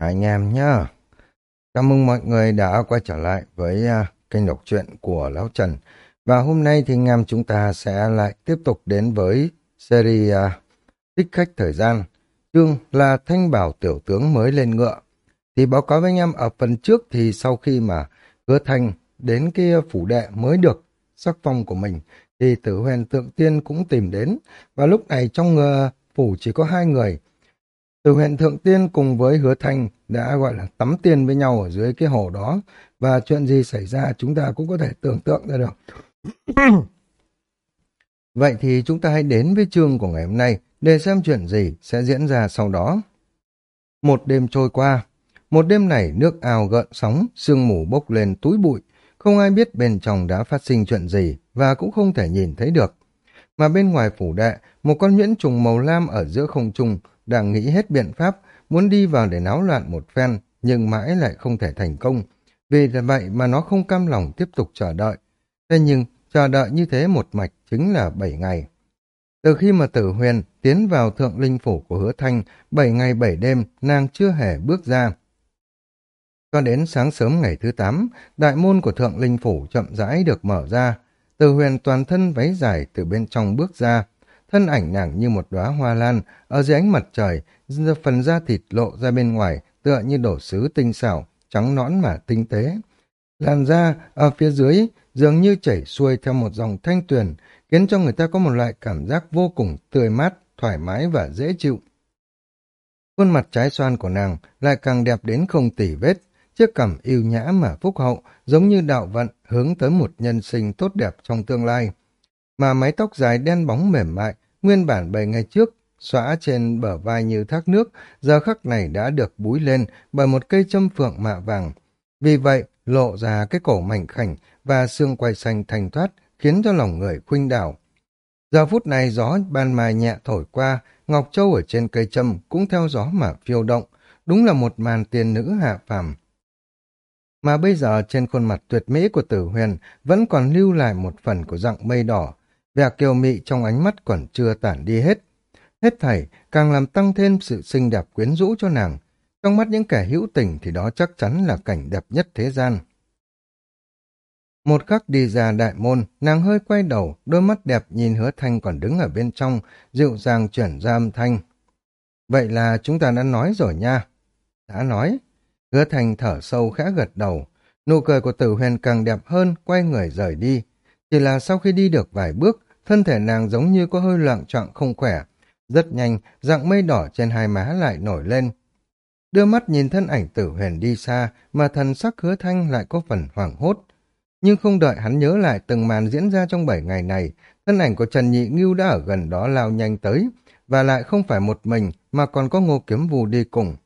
anh em nhá. Chào mừng mọi người đã quay trở lại với uh, kênh đọc truyện của Lão Trần. Và hôm nay thì anh em chúng ta sẽ lại tiếp tục đến với series uh, Thích khách thời gian. Chương là Thanh Bảo Tiểu Tướng mới lên ngựa. Thì báo cáo với anh em ở phần trước thì sau khi mà hứa Thanh đến cái phủ đệ mới được sắc phong của mình thì tử huyền tượng tiên cũng tìm đến. Và lúc này trong uh, phủ chỉ có hai người từ huyện Thượng Tiên cùng với Hứa Thanh đã gọi là tắm tiền với nhau ở dưới cái hồ đó và chuyện gì xảy ra chúng ta cũng có thể tưởng tượng ra được. Vậy thì chúng ta hãy đến với chương của ngày hôm nay để xem chuyện gì sẽ diễn ra sau đó. Một đêm trôi qua, một đêm này nước ao gợn sóng, sương mù bốc lên túi bụi, không ai biết bên trong đã phát sinh chuyện gì và cũng không thể nhìn thấy được. Mà bên ngoài phủ đệ, một con nhuyễn trùng màu lam ở giữa không trung đang nghĩ hết biện pháp, muốn đi vào để náo loạn một phen, nhưng mãi lại không thể thành công. Vì vậy mà nó không cam lòng tiếp tục chờ đợi. Thế nhưng, chờ đợi như thế một mạch chính là 7 ngày. Từ khi mà tử huyền tiến vào thượng linh phủ của hứa thanh, 7 ngày 7 đêm, nàng chưa hề bước ra. Cho đến sáng sớm ngày thứ 8, đại môn của thượng linh phủ chậm rãi được mở ra. Tử huyền toàn thân váy dài từ bên trong bước ra, thân ảnh nàng như một đóa hoa lan, ở dưới ánh mặt trời, phần da thịt lộ ra bên ngoài, tựa như đổ sứ tinh xảo, trắng nõn mà tinh tế. Làn da ở phía dưới dường như chảy xuôi theo một dòng thanh tuyền, khiến cho người ta có một loại cảm giác vô cùng tươi mát, thoải mái và dễ chịu. Khuôn mặt trái xoan của nàng lại càng đẹp đến không tỉ vết, chiếc cằm yêu nhã mà phúc hậu, giống như đạo vận hướng tới một nhân sinh tốt đẹp trong tương lai. Mà mái tóc dài đen bóng mềm mại Nguyên bản bảy ngày trước, xóa trên bờ vai như thác nước, giờ khắc này đã được búi lên bởi một cây châm phượng mạ vàng. Vì vậy, lộ ra cái cổ mảnh khảnh và xương quay xanh thành thoát, khiến cho lòng người khuynh đảo. Giờ phút này gió ban mai nhẹ thổi qua, Ngọc Châu ở trên cây châm cũng theo gió mà phiêu động, đúng là một màn tiền nữ hạ phàm. Mà bây giờ trên khuôn mặt tuyệt mỹ của tử huyền vẫn còn lưu lại một phần của dạng mây đỏ, vẻ kiều mị trong ánh mắt còn chưa tản đi hết. Hết thảy càng làm tăng thêm sự xinh đẹp quyến rũ cho nàng. Trong mắt những kẻ hữu tình thì đó chắc chắn là cảnh đẹp nhất thế gian. Một khắc đi ra đại môn, nàng hơi quay đầu, đôi mắt đẹp nhìn hứa thanh còn đứng ở bên trong, dịu dàng chuyển ra âm thanh. Vậy là chúng ta đã nói rồi nha. Đã nói. Hứa thanh thở sâu khẽ gật đầu. Nụ cười của tử huyền càng đẹp hơn, quay người rời đi. Chỉ là sau khi đi được vài bước, thân thể nàng giống như có hơi loạn trọng không khỏe. Rất nhanh, dạng mây đỏ trên hai má lại nổi lên. Đưa mắt nhìn thân ảnh tử huyền đi xa, mà thần sắc hứa thanh lại có phần hoảng hốt. Nhưng không đợi hắn nhớ lại từng màn diễn ra trong bảy ngày này, thân ảnh của Trần Nhị Ngưu đã ở gần đó lao nhanh tới, và lại không phải một mình mà còn có ngô kiếm vù đi cùng.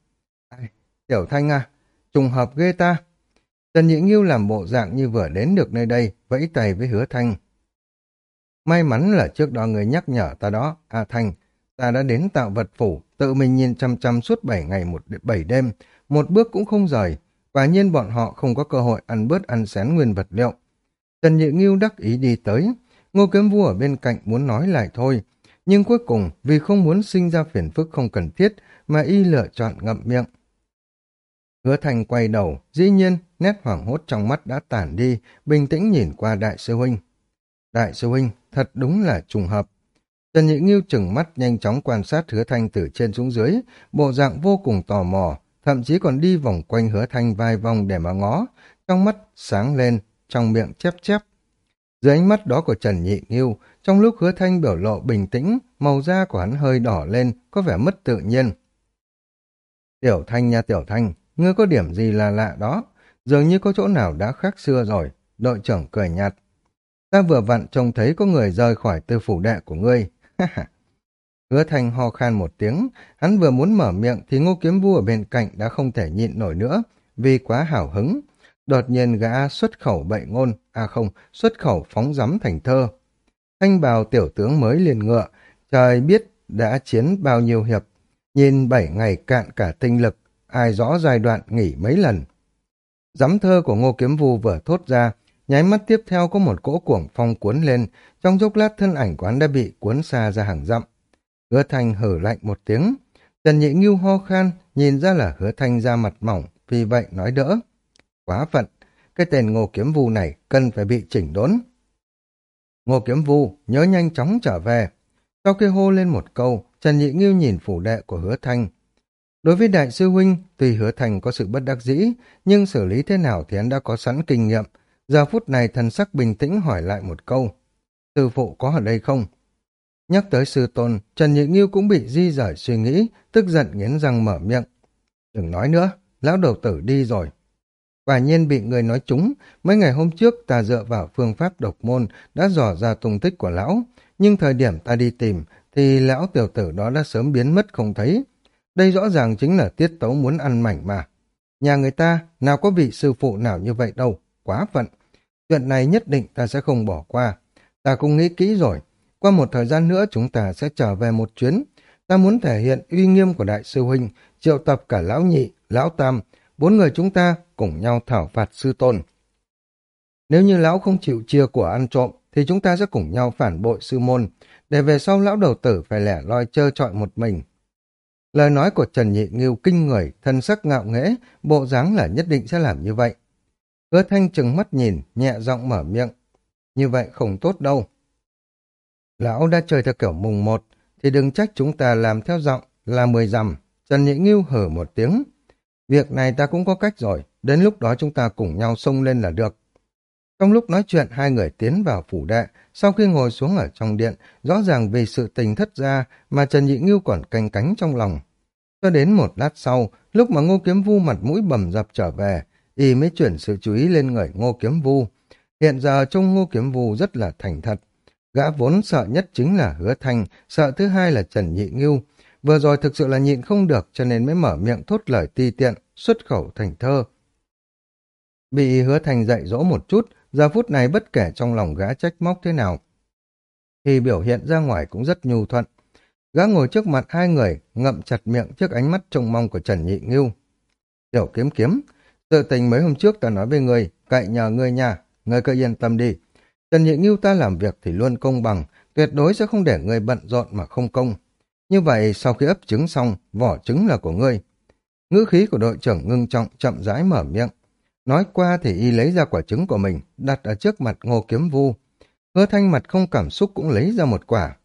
Ai? Tiểu Thanh à, trùng hợp ghê ta. Trần Nhị Nghiêu làm bộ dạng như vừa đến được nơi đây, vẫy tay với hứa thanh. May mắn là trước đó người nhắc nhở ta đó, A Thanh, ta đã đến tạo vật phủ, tự mình nhìn chăm chăm suốt bảy ngày một bảy đêm, một bước cũng không rời. Quả nhiên bọn họ không có cơ hội ăn bớt ăn xén nguyên vật liệu. Trần Nhị Nghiêu đắc ý đi tới, Ngô Kiếm Vua ở bên cạnh muốn nói lại thôi, nhưng cuối cùng vì không muốn sinh ra phiền phức không cần thiết mà y lựa chọn ngậm miệng. Hứa Thành quay đầu, dĩ nhiên, nét hoảng hốt trong mắt đã tản đi, bình tĩnh nhìn qua đại sư huynh. Đại sư huynh, thật đúng là trùng hợp. Trần Nhị Nghiêu chừng mắt nhanh chóng quan sát hứa thanh từ trên xuống dưới, bộ dạng vô cùng tò mò, thậm chí còn đi vòng quanh hứa thanh vài vòng để mà ngó, trong mắt sáng lên, trong miệng chép chép. Dưới ánh mắt đó của Trần Nhị Nghiêu, trong lúc hứa thanh biểu lộ bình tĩnh, màu da của hắn hơi đỏ lên, có vẻ mất tự nhiên. Tiểu thanh nha tiểu thanh, ngươi có điểm gì là lạ đó, dường như có chỗ nào đã khác xưa rồi, đội trưởng cười nhạt. Ta vừa vặn trông thấy có người rời khỏi tư phủ đệ của ngươi. Hứa Thành ho khan một tiếng, hắn vừa muốn mở miệng thì ngô kiếm vua ở bên cạnh đã không thể nhịn nổi nữa, vì quá hào hứng. Đột nhiên gã xuất khẩu bậy ngôn, à không, xuất khẩu phóng rắm thành thơ. Thanh bào tiểu tướng mới liền ngựa, trời biết đã chiến bao nhiêu hiệp, nhìn bảy ngày cạn cả tinh lực, ai rõ giai đoạn nghỉ mấy lần. Giám thơ của Ngô Kiếm Vu vừa thốt ra, nháy mắt tiếp theo có một cỗ cuồng phong cuốn lên, trong chốc lát thân ảnh quán đã bị cuốn xa ra hàng dặm. Hứa Thanh hở lạnh một tiếng, Trần Nhị Ngưu ho khan, nhìn ra là hứa thanh ra mặt mỏng, vì vậy nói đỡ. Quá phận, cái tên ngô kiếm vu này cần phải bị chỉnh đốn. Ngô kiếm vu nhớ nhanh chóng trở về. Sau khi hô lên một câu, Trần Nhị Ngưu nhìn phủ đệ của hứa thanh. Đối với đại sư huynh, tuy hứa thành có sự bất đắc dĩ, nhưng xử lý thế nào thì hắn đã có sẵn kinh nghiệm. Giờ phút này thần sắc bình tĩnh hỏi lại một câu. Sư phụ có ở đây không? Nhắc tới sư tôn, Trần Nhị Nghiêu cũng bị di rời suy nghĩ, tức giận nghiến răng mở miệng. Đừng nói nữa, lão đầu tử đi rồi. Quả nhiên bị người nói trúng, mấy ngày hôm trước ta dựa vào phương pháp độc môn đã dò ra tung tích của lão, nhưng thời điểm ta đi tìm thì lão tiểu tử đó đã sớm biến mất không thấy. Đây rõ ràng chính là tiết tấu muốn ăn mảnh mà. Nhà người ta nào có vị sư phụ nào như vậy đâu, quá phận. Chuyện này nhất định ta sẽ không bỏ qua. Ta cũng nghĩ kỹ rồi, qua một thời gian nữa chúng ta sẽ trở về một chuyến. Ta muốn thể hiện uy nghiêm của đại sư huynh, triệu tập cả lão nhị, lão tam, bốn người chúng ta cùng nhau thảo phạt sư tôn. Nếu như lão không chịu chia của ăn trộm, thì chúng ta sẽ cùng nhau phản bội sư môn, để về sau lão đầu tử phải lẻ loi trơ trọi một mình. Lời nói của Trần Nhị Nghiêu kinh người, thân sắc ngạo nghễ, bộ dáng là nhất định sẽ làm như vậy. Hứa thanh chừng mắt nhìn, nhẹ giọng mở miệng. Như vậy không tốt đâu. Lão đã chơi theo kiểu mùng một, thì đừng trách chúng ta làm theo giọng là mười dặm. Trần Nhị Nghiêu hở một tiếng. Việc này ta cũng có cách rồi, đến lúc đó chúng ta cùng nhau xông lên là được. Trong lúc nói chuyện, hai người tiến vào phủ đệ, sau khi ngồi xuống ở trong điện, rõ ràng vì sự tình thất ra mà Trần Nhị Ngưu còn canh cánh trong lòng. Cho đến một lát sau, lúc mà Ngô Kiếm Vu mặt mũi bầm dập trở về, y mới chuyển sự chú ý lên người Ngô Kiếm Vu. Hiện giờ trông Ngô Kiếm Vu rất là thành thật. Gã vốn sợ nhất chính là Hứa Thanh, sợ thứ hai là Trần Nhị Ngưu. Vừa rồi thực sự là nhịn không được cho nên mới mở miệng thốt lời ti tiện, xuất khẩu thành thơ. Bị Hứa Thanh dạy dỗ một chút, Giờ phút này bất kể trong lòng gã trách móc thế nào, thì biểu hiện ra ngoài cũng rất nhu thuận. Gã ngồi trước mặt hai người, ngậm chặt miệng trước ánh mắt trông mong của Trần Nhị Ngưu. Tiểu kiếm kiếm, sự tình mấy hôm trước ta nói với người, cậy nhờ người nhà, người cứ yên tâm đi. Trần Nhị Ngưu ta làm việc thì luôn công bằng, tuyệt đối sẽ không để người bận rộn mà không công. Như vậy, sau khi ấp trứng xong, vỏ trứng là của ngươi. Ngữ khí của đội trưởng ngưng trọng chậm rãi mở miệng. Nói qua thì y lấy ra quả trứng của mình, đặt ở trước mặt ngô kiếm vu. Hứa thanh mặt không cảm xúc cũng lấy ra một quả.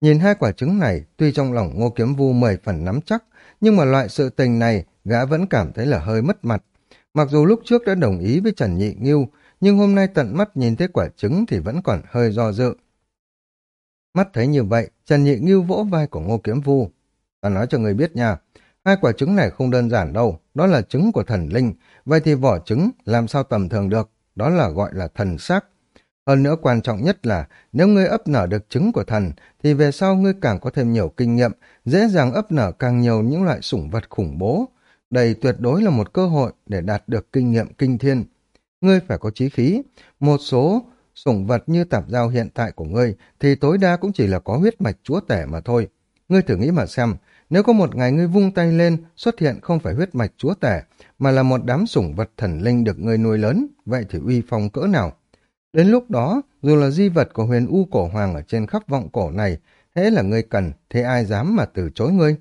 Nhìn hai quả trứng này, tuy trong lòng ngô kiếm vu mười phần nắm chắc, nhưng mà loại sự tình này gã vẫn cảm thấy là hơi mất mặt. Mặc dù lúc trước đã đồng ý với Trần Nhị Nghiêu, nhưng hôm nay tận mắt nhìn thấy quả trứng thì vẫn còn hơi do dự. Mắt thấy như vậy, Trần Nhị Nghiêu vỗ vai của Ngô Kiếm Vu. Ta nói cho người biết nha, hai quả trứng này không đơn giản đâu, đó là trứng của thần linh, Vậy thì vỏ trứng làm sao tầm thường được, đó là gọi là thần xác. Hơn nữa quan trọng nhất là nếu ngươi ấp nở được trứng của thần thì về sau ngươi càng có thêm nhiều kinh nghiệm, dễ dàng ấp nở càng nhiều những loại sủng vật khủng bố. Đây tuyệt đối là một cơ hội để đạt được kinh nghiệm kinh thiên. Ngươi phải có trí khí. Một số sủng vật như tạp giao hiện tại của ngươi thì tối đa cũng chỉ là có huyết mạch chúa tể mà thôi. Ngươi thử nghĩ mà xem, nếu có một ngày ngươi vung tay lên, xuất hiện không phải huyết mạch chúa tể, mà là một đám sủng vật thần linh được ngươi nuôi lớn, vậy thì uy phong cỡ nào? Đến lúc đó, dù là di vật của huyền U cổ hoàng ở trên khắp vọng cổ này, hễ là ngươi cần, thế ai dám mà từ chối ngươi?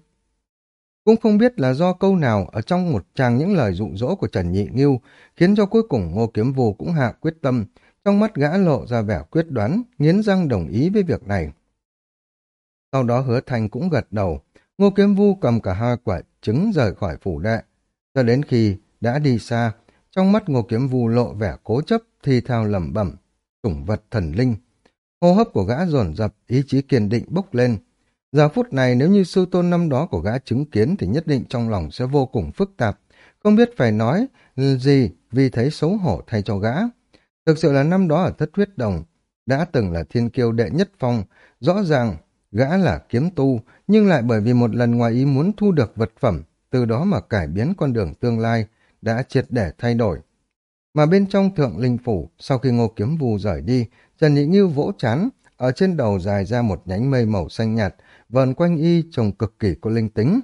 Cũng không biết là do câu nào ở trong một trang những lời dụ dỗ của Trần Nhị Nghiêu, khiến cho cuối cùng Ngô Kiếm Vù cũng hạ quyết tâm, trong mắt gã lộ ra vẻ quyết đoán, nghiến răng đồng ý với việc này. Sau đó hứa thành cũng gật đầu, Ngô Kiếm Vu cầm cả hai quả trứng rời khỏi phủ đệ. Cho đến khi đã đi xa, trong mắt Ngô Kiếm Vu lộ vẻ cố chấp thi thào lẩm bẩm, sủng vật thần linh. Hô hấp của gã dồn dập, ý chí kiên định bốc lên. Giờ phút này nếu như sư tôn năm đó của gã chứng kiến thì nhất định trong lòng sẽ vô cùng phức tạp, không biết phải nói gì vì thấy xấu hổ thay cho gã. Thực sự là năm đó ở thất huyết đồng, đã từng là thiên kiêu đệ nhất phong, rõ ràng Gã là kiếm tu, nhưng lại bởi vì một lần ngoài ý muốn thu được vật phẩm, từ đó mà cải biến con đường tương lai, đã triệt để thay đổi. Mà bên trong thượng linh phủ, sau khi ngô kiếm vù rời đi, Trần Nhị Nghiêu vỗ chán, ở trên đầu dài ra một nhánh mây màu xanh nhạt, vờn quanh y trông cực kỳ có linh tính.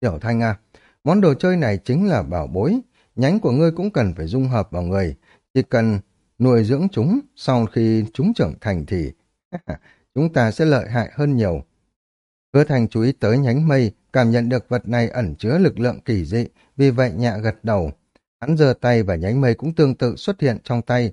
Tiểu Thanh à, món đồ chơi này chính là bảo bối, nhánh của ngươi cũng cần phải dung hợp vào người, chỉ cần nuôi dưỡng chúng, sau khi chúng trưởng thành thì chúng ta sẽ lợi hại hơn nhiều. Hứa thành chú ý tới nhánh mây cảm nhận được vật này ẩn chứa lực lượng kỳ dị, vì vậy nhạ gật đầu. Hắn giơ tay và nhánh mây cũng tương tự xuất hiện trong tay.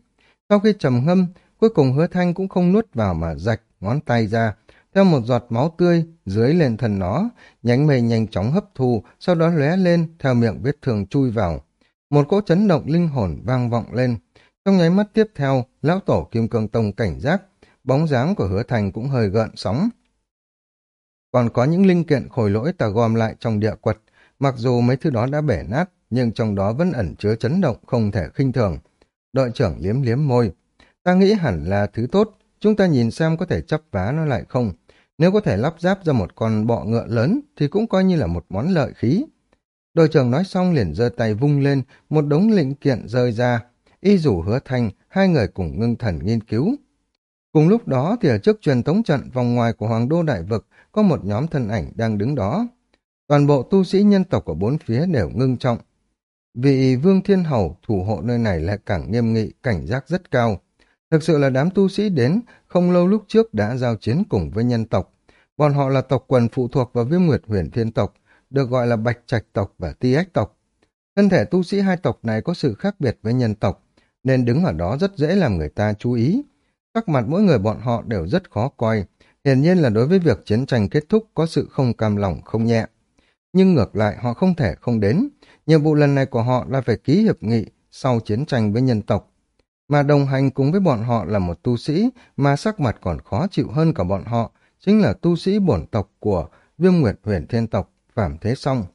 Sau khi trầm ngâm, cuối cùng hứa thanh cũng không nuốt vào mà rạch ngón tay ra, theo một giọt máu tươi dưới lên thần nó, nhánh mây nhanh chóng hấp thu, sau đó lóe lên, theo miệng vết thương chui vào. Một cỗ chấn động linh hồn vang vọng lên. Trong nháy mắt tiếp theo, lão tổ Kim Cương Tông cảnh giác, bóng dáng của hứa thành cũng hơi gợn sóng. Còn có những linh kiện khối lỗi ta gom lại trong địa quật, mặc dù mấy thứ đó đã bể nát, nhưng trong đó vẫn ẩn chứa chấn động không thể khinh thường. Đội trưởng liếm liếm môi. Ta nghĩ hẳn là thứ tốt, chúng ta nhìn xem có thể chấp vá nó lại không. Nếu có thể lắp ráp ra một con bọ ngựa lớn thì cũng coi như là một món lợi khí. Đội trưởng nói xong liền giơ tay vung lên, một đống linh kiện rơi ra. Y rủ hứa Thành, hai người cùng ngưng thần nghiên cứu. Cùng lúc đó thì ở trước truyền tống trận vòng ngoài của Hoàng đô Đại Vực có một nhóm thân ảnh đang đứng đó. Toàn bộ tu sĩ nhân tộc ở bốn phía đều ngưng trọng. Vị Vương Thiên Hầu thủ hộ nơi này lại càng nghiêm nghị, cảnh giác rất cao. Thực sự là đám tu sĩ đến, không lâu lúc trước đã giao chiến cùng với nhân tộc. Bọn họ là tộc quần phụ thuộc vào viêm nguyệt huyền thiên tộc, được gọi là bạch trạch tộc và ti ách tộc. Thân thể tu sĩ hai tộc này có sự khác biệt với nhân tộc, nên đứng ở đó rất dễ làm người ta chú ý. Sắc mặt mỗi người bọn họ đều rất khó coi, hiển nhiên là đối với việc chiến tranh kết thúc có sự không cam lòng không nhẹ. Nhưng ngược lại họ không thể không đến, nhiệm vụ lần này của họ là phải ký hiệp nghị sau chiến tranh với nhân tộc. Mà đồng hành cùng với bọn họ là một tu sĩ mà sắc mặt còn khó chịu hơn cả bọn họ, chính là tu sĩ bổn tộc của Viêm Nguyệt huyền thiên tộc, Phạm Thế Song.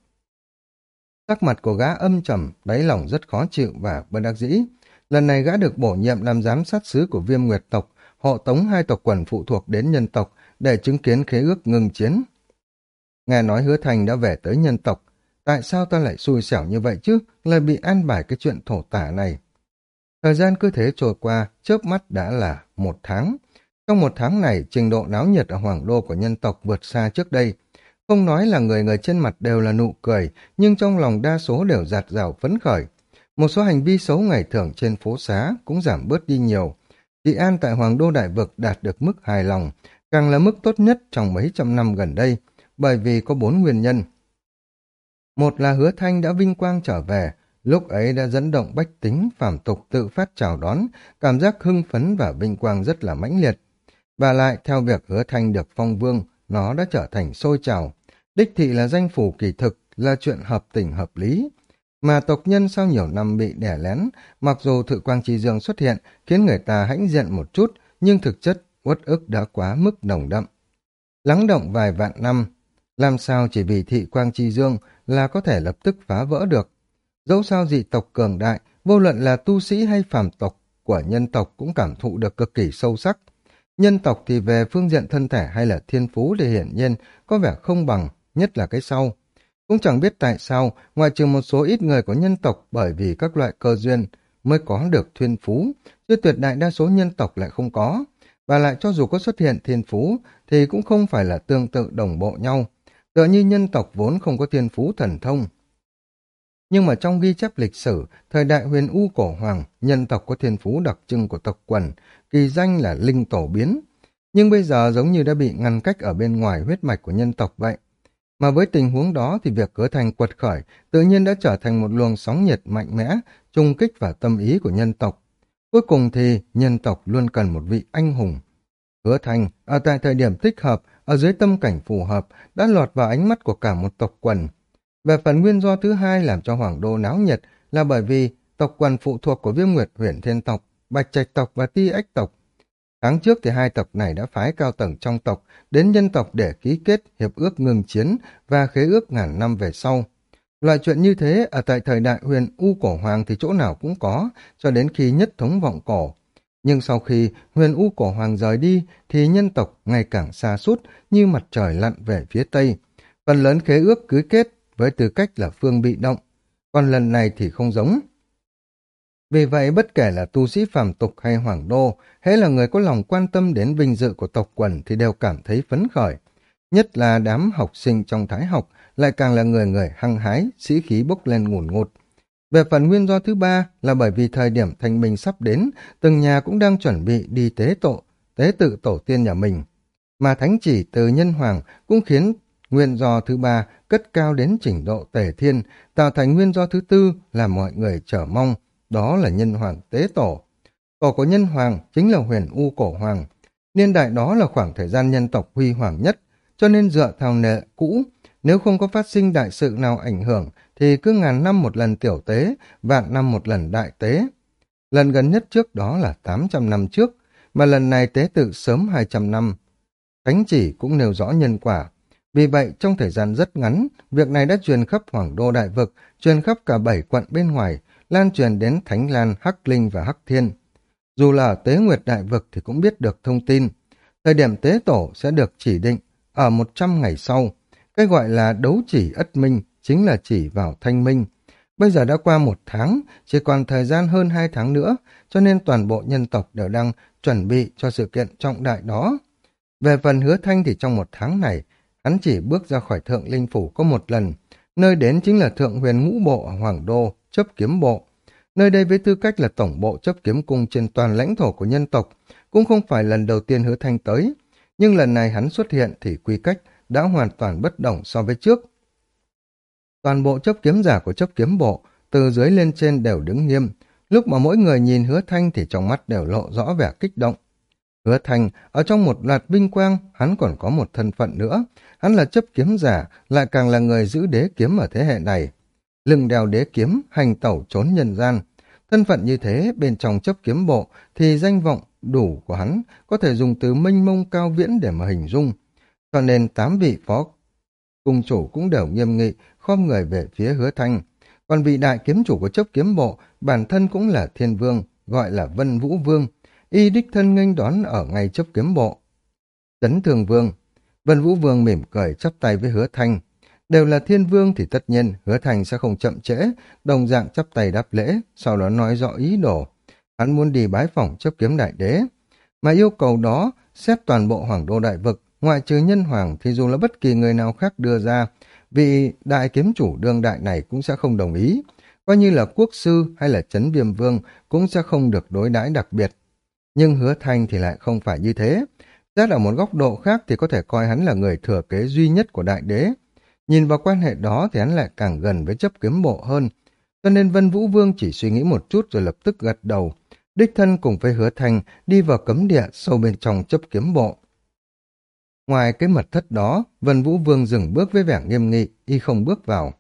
Sắc mặt của gã âm trầm, đáy lòng rất khó chịu và bất đắc dĩ. Lần này gã được bổ nhiệm làm giám sát sứ của Viêm Nguyệt tộc, hộ tống hai tộc quần phụ thuộc đến nhân tộc để chứng kiến khế ước ngừng chiến. Nghe nói hứa thành đã về tới nhân tộc, tại sao ta lại xui xẻo như vậy chứ, lại bị an bài cái chuyện thổ tả này. Thời gian cứ thế trôi qua, chớp mắt đã là một tháng. Trong một tháng này, trình độ náo nhiệt ở Hoàng Đô của nhân tộc vượt xa trước đây. Không nói là người người trên mặt đều là nụ cười, nhưng trong lòng đa số đều giạt rào phấn khởi. Một số hành vi xấu ngày thường trên phố xá cũng giảm bớt đi nhiều. Trị an tại Hoàng Đô Đại Vực đạt được mức hài lòng, càng là mức tốt nhất trong mấy trăm năm gần đây, bởi vì có bốn nguyên nhân. Một là hứa thanh đã vinh quang trở về, lúc ấy đã dẫn động bách tính phàm tục tự phát chào đón, cảm giác hưng phấn và vinh quang rất là mãnh liệt. Và lại, theo việc hứa thanh được phong vương, nó đã trở thành sôi trào. Đích thị là danh phủ kỳ thực, là chuyện hợp tình hợp lý. Mà tộc nhân sau nhiều năm bị đẻ lén, mặc dù thự quang trì dương xuất hiện khiến người ta hãnh diện một chút, nhưng thực chất uất ức đã quá mức nồng đậm. Lắng động vài vạn năm, làm sao chỉ vì thị quang trì dương là có thể lập tức phá vỡ được. Dẫu sao dị tộc cường đại, vô luận là tu sĩ hay phàm tộc của nhân tộc cũng cảm thụ được cực kỳ sâu sắc. Nhân tộc thì về phương diện thân thể hay là thiên phú thì hiển nhiên có vẻ không bằng, nhất là cái sau. Cũng chẳng biết tại sao, ngoài trừ một số ít người của nhân tộc bởi vì các loại cơ duyên mới có được thiên phú, chứ tuyệt đại đa số nhân tộc lại không có. Và lại cho dù có xuất hiện thiên phú thì cũng không phải là tương tự đồng bộ nhau. Tựa như nhân tộc vốn không có thiên phú thần thông. Nhưng mà trong ghi chép lịch sử, thời đại huyền U cổ hoàng, nhân tộc có thiên phú đặc trưng của tộc quần, kỳ danh là linh tổ biến. Nhưng bây giờ giống như đã bị ngăn cách ở bên ngoài huyết mạch của nhân tộc vậy. Mà với tình huống đó thì việc cớ thành quật khởi tự nhiên đã trở thành một luồng sóng nhiệt mạnh mẽ, trung kích vào tâm ý của nhân tộc. Cuối cùng thì nhân tộc luôn cần một vị anh hùng. Hứa thành, ở tại thời điểm thích hợp, ở dưới tâm cảnh phù hợp, đã lọt vào ánh mắt của cả một tộc quần. Về phần nguyên do thứ hai làm cho Hoàng Đô náo nhiệt là bởi vì tộc quần phụ thuộc của viêm nguyệt huyền thiên tộc, bạch trạch tộc và ti ách tộc. Tháng trước thì hai tộc này đã phái cao tầng trong tộc đến nhân tộc để ký kết hiệp ước ngừng chiến và khế ước ngàn năm về sau. Loại chuyện như thế ở tại thời đại huyền U Cổ Hoàng thì chỗ nào cũng có, cho đến khi nhất thống vọng cổ. Nhưng sau khi huyền U Cổ Hoàng rời đi thì nhân tộc ngày càng xa sút như mặt trời lặn về phía Tây. Phần lớn khế ước cưới kết với tư cách là phương bị động, còn lần này thì không giống. Vì vậy, bất kể là tu sĩ phàm tục hay hoàng đô, hễ là người có lòng quan tâm đến vinh dự của tộc quần thì đều cảm thấy phấn khởi. Nhất là đám học sinh trong thái học lại càng là người người hăng hái, sĩ khí bốc lên ngủn ngụt. Về phần nguyên do thứ ba là bởi vì thời điểm thanh minh sắp đến, từng nhà cũng đang chuẩn bị đi tế tổ, tế tự tổ tiên nhà mình. Mà thánh chỉ từ nhân hoàng cũng khiến nguyên do thứ ba cất cao đến trình độ tề thiên, tạo thành nguyên do thứ tư là mọi người chờ mong, đó là nhân hoàng tế tổ. Tổ của nhân hoàng chính là huyền u cổ hoàng. Niên đại đó là khoảng thời gian nhân tộc huy hoàng nhất, cho nên dựa theo nệ cũ, nếu không có phát sinh đại sự nào ảnh hưởng, thì cứ ngàn năm một lần tiểu tế, vạn năm một lần đại tế. Lần gần nhất trước đó là 800 năm trước, mà lần này tế tự sớm 200 năm. Thánh chỉ cũng nêu rõ nhân quả. Vì vậy, trong thời gian rất ngắn, việc này đã truyền khắp Hoàng Đô Đại Vực, truyền khắp cả bảy quận bên ngoài, lan truyền đến Thánh Lan, Hắc Linh và Hắc Thiên. Dù là ở Tế Nguyệt Đại Vực thì cũng biết được thông tin. Thời điểm tế tổ sẽ được chỉ định ở 100 ngày sau. Cái gọi là đấu chỉ ất minh chính là chỉ vào thanh minh. Bây giờ đã qua một tháng, chỉ còn thời gian hơn hai tháng nữa, cho nên toàn bộ nhân tộc đều đang chuẩn bị cho sự kiện trọng đại đó. Về phần hứa thanh thì trong một tháng này, hắn chỉ bước ra khỏi thượng linh phủ có một lần, nơi đến chính là thượng huyền ngũ bộ ở Hoàng Đô, chấp kiếm bộ. Nơi đây với tư cách là tổng bộ chấp kiếm cung trên toàn lãnh thổ của nhân tộc, cũng không phải lần đầu tiên hứa thanh tới, nhưng lần này hắn xuất hiện thì quy cách đã hoàn toàn bất đồng so với trước. Toàn bộ chấp kiếm giả của chấp kiếm bộ, từ dưới lên trên đều đứng nghiêm, lúc mà mỗi người nhìn hứa thanh thì trong mắt đều lộ rõ vẻ kích động. Hứa thanh, ở trong một loạt vinh quang, hắn còn có một thân phận nữa, hắn là chấp kiếm giả, lại càng là người giữ đế kiếm ở thế hệ này. Lưng đeo đế kiếm, hành tẩu trốn nhân gian. Thân phận như thế, bên trong chấp kiếm bộ, thì danh vọng đủ của hắn có thể dùng từ minh mông cao viễn để mà hình dung. Cho nên tám vị phó cung chủ cũng đều nghiêm nghị, khom người về phía hứa thanh. Còn vị đại kiếm chủ của chấp kiếm bộ, bản thân cũng là thiên vương, gọi là Vân Vũ Vương. Y đích thân nghênh đón ở ngay chấp kiếm bộ. tấn thường vương, Vân Vũ Vương mỉm cười chắp tay với hứa thanh. Đều là thiên vương thì tất nhiên hứa Thành sẽ không chậm trễ, đồng dạng chắp tay đáp lễ, sau đó nói rõ ý đồ. Hắn muốn đi bái phỏng chấp kiếm đại đế. Mà yêu cầu đó, xét toàn bộ hoàng đô đại vực, ngoại trừ nhân hoàng thì dù là bất kỳ người nào khác đưa ra, vì đại kiếm chủ đương đại này cũng sẽ không đồng ý. Coi như là quốc sư hay là chấn viêm vương cũng sẽ không được đối đãi đặc biệt. Nhưng hứa thanh thì lại không phải như thế. Xét ở một góc độ khác thì có thể coi hắn là người thừa kế duy nhất của đại đế. Nhìn vào quan hệ đó thì hắn lại càng gần với chấp kiếm bộ hơn. Cho nên Vân Vũ Vương chỉ suy nghĩ một chút rồi lập tức gật đầu. Đích thân cùng với hứa thanh đi vào cấm địa sâu bên trong chấp kiếm bộ. Ngoài cái mật thất đó, Vân Vũ Vương dừng bước với vẻ nghiêm nghị, y không bước vào.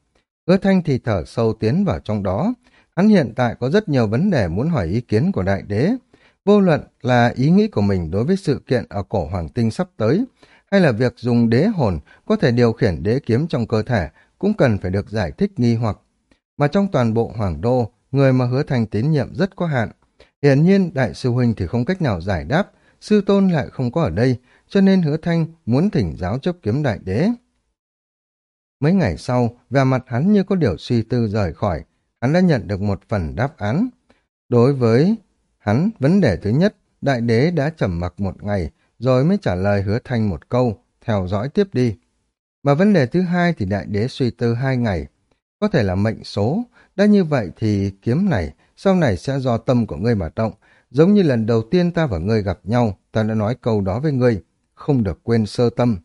Hứa Thanh thì thở sâu tiến vào trong đó. Hắn hiện tại có rất nhiều vấn đề muốn hỏi ý kiến của đại đế. Vô luận là ý nghĩ của mình đối với sự kiện ở cổ hoàng tinh sắp tới, hay là việc dùng đế hồn có thể điều khiển đế kiếm trong cơ thể cũng cần phải được giải thích nghi hoặc. Mà trong toàn bộ hoàng đô, người mà hứa thành tín nhiệm rất có hạn. Hiển nhiên đại sư huynh thì không cách nào giải đáp, sư tôn lại không có ở đây, cho nên hứa thanh muốn thỉnh giáo chấp kiếm đại đế. Mấy ngày sau, vẻ mặt hắn như có điều suy tư rời khỏi, hắn đã nhận được một phần đáp án. Đối với hắn, vấn đề thứ nhất, đại đế đã trầm mặc một ngày, rồi mới trả lời hứa thanh một câu, theo dõi tiếp đi. mà vấn đề thứ hai thì đại đế suy tư hai ngày, có thể là mệnh số, đã như vậy thì kiếm này sau này sẽ do tâm của ngươi mà động, giống như lần đầu tiên ta và ngươi gặp nhau, ta đã nói câu đó với ngươi, không được quên sơ tâm.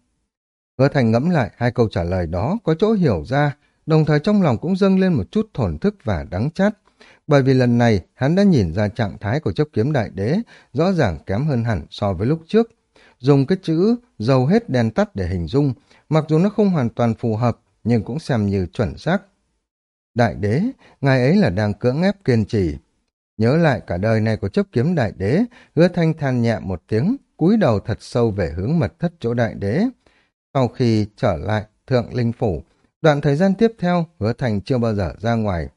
Hứa Thành ngẫm lại hai câu trả lời đó có chỗ hiểu ra, đồng thời trong lòng cũng dâng lên một chút thổn thức và đắng chát. Bởi vì lần này hắn đã nhìn ra trạng thái của chấp kiếm đại đế rõ ràng kém hơn hẳn so với lúc trước. Dùng cái chữ dầu hết đèn tắt để hình dung, mặc dù nó không hoàn toàn phù hợp nhưng cũng xem như chuẩn xác. Đại đế, ngài ấy là đang cưỡng ép kiên trì. Nhớ lại cả đời này của chấp kiếm đại đế, hứa thanh than nhẹ một tiếng, cúi đầu thật sâu về hướng mật thất chỗ đại đế. Sau khi trở lại thượng linh phủ, đoạn thời gian tiếp theo hứa thành chưa bao giờ ra ngoài.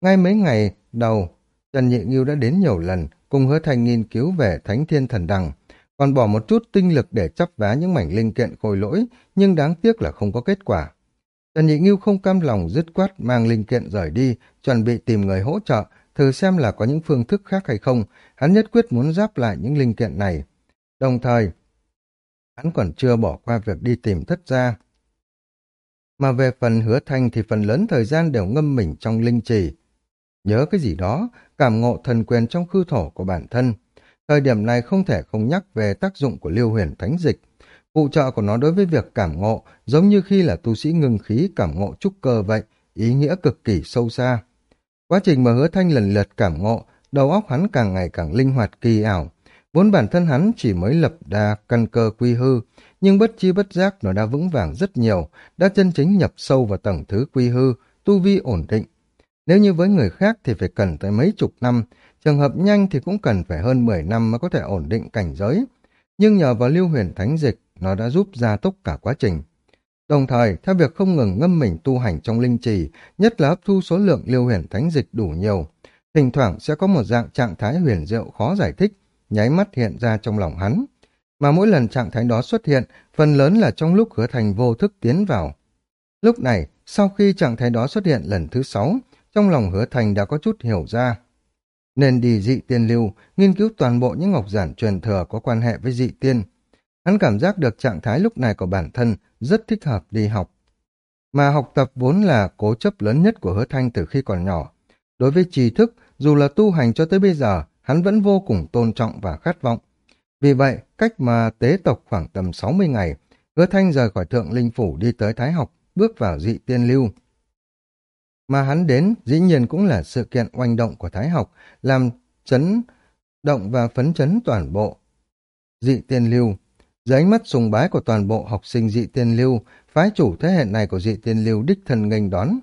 Ngay mấy ngày đầu, Trần Nhị Nghiêu đã đến nhiều lần cùng hứa thành nghiên cứu về thánh thiên thần đằng, còn bỏ một chút tinh lực để chấp vá những mảnh linh kiện khôi lỗi, nhưng đáng tiếc là không có kết quả. Trần Nhị Ngưu không cam lòng dứt quát mang linh kiện rời đi, chuẩn bị tìm người hỗ trợ, thử xem là có những phương thức khác hay không, hắn nhất quyết muốn giáp lại những linh kiện này. Đồng thời, hắn còn chưa bỏ qua việc đi tìm thất gia. Mà về phần hứa thanh thì phần lớn thời gian đều ngâm mình trong linh trì. Nhớ cái gì đó, cảm ngộ thần quyền trong khư thổ của bản thân. Thời điểm này không thể không nhắc về tác dụng của liêu huyền thánh dịch. Phụ trợ của nó đối với việc cảm ngộ giống như khi là tu sĩ ngừng khí cảm ngộ trúc cơ vậy, ý nghĩa cực kỳ sâu xa. Quá trình mà hứa thanh lần lượt cảm ngộ, đầu óc hắn càng ngày càng linh hoạt kỳ ảo. Vốn bản thân hắn chỉ mới lập đa căn cơ quy hư, nhưng bất chi bất giác nó đã vững vàng rất nhiều, đã chân chính nhập sâu vào tầng thứ quy hư, tu vi ổn định. Nếu như với người khác thì phải cần tới mấy chục năm, trường hợp nhanh thì cũng cần phải hơn 10 năm mới có thể ổn định cảnh giới. Nhưng nhờ vào lưu huyền thánh dịch, nó đã giúp gia tốc cả quá trình. Đồng thời, theo việc không ngừng ngâm mình tu hành trong linh trì, nhất là hấp thu số lượng lưu huyền thánh dịch đủ nhiều, thỉnh thoảng sẽ có một dạng trạng thái huyền diệu khó giải thích, nháy mắt hiện ra trong lòng hắn. Mà mỗi lần trạng thái đó xuất hiện, phần lớn là trong lúc hứa thành vô thức tiến vào. Lúc này, sau khi trạng thái đó xuất hiện lần thứ sáu, trong lòng hứa thành đã có chút hiểu ra. Nên đi dị tiên lưu, nghiên cứu toàn bộ những ngọc giản truyền thừa có quan hệ với dị tiên. Hắn cảm giác được trạng thái lúc này của bản thân rất thích hợp đi học. Mà học tập vốn là cố chấp lớn nhất của hứa thanh từ khi còn nhỏ. Đối với trí thức, dù là tu hành cho tới bây giờ, hắn vẫn vô cùng tôn trọng và khát vọng. Vì vậy, cách mà tế tộc khoảng tầm 60 ngày, hứa thanh rời khỏi thượng linh phủ đi tới Thái học, bước vào dị tiên lưu. Mà hắn đến dĩ nhiên cũng là sự kiện oanh động của Thái học, làm chấn động và phấn chấn toàn bộ. Dị tiên lưu Dưới ánh mắt sùng bái của toàn bộ học sinh dị tiên lưu, phái chủ thế hệ này của dị tiên lưu đích thân nghênh đón.